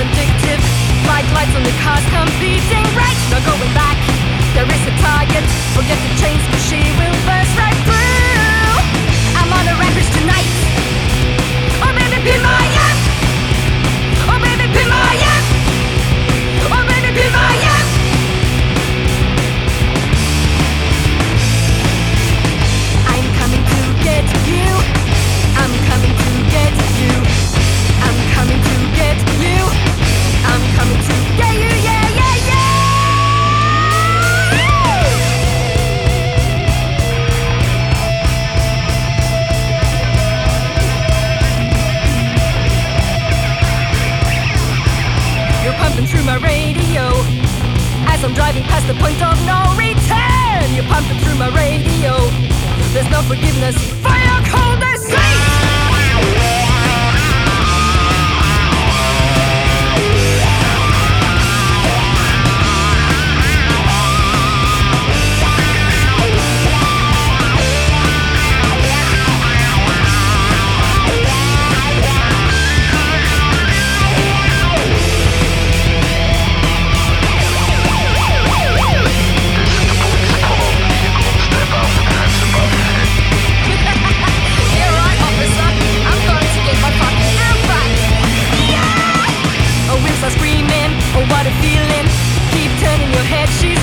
addictive. Like lights on the cars come beating Right, not going back. There is a target. Forget the chains, cause she Yes, I'm driving past the point of no return. You're pumping through my radio. There's no forgiveness for your. your head, she's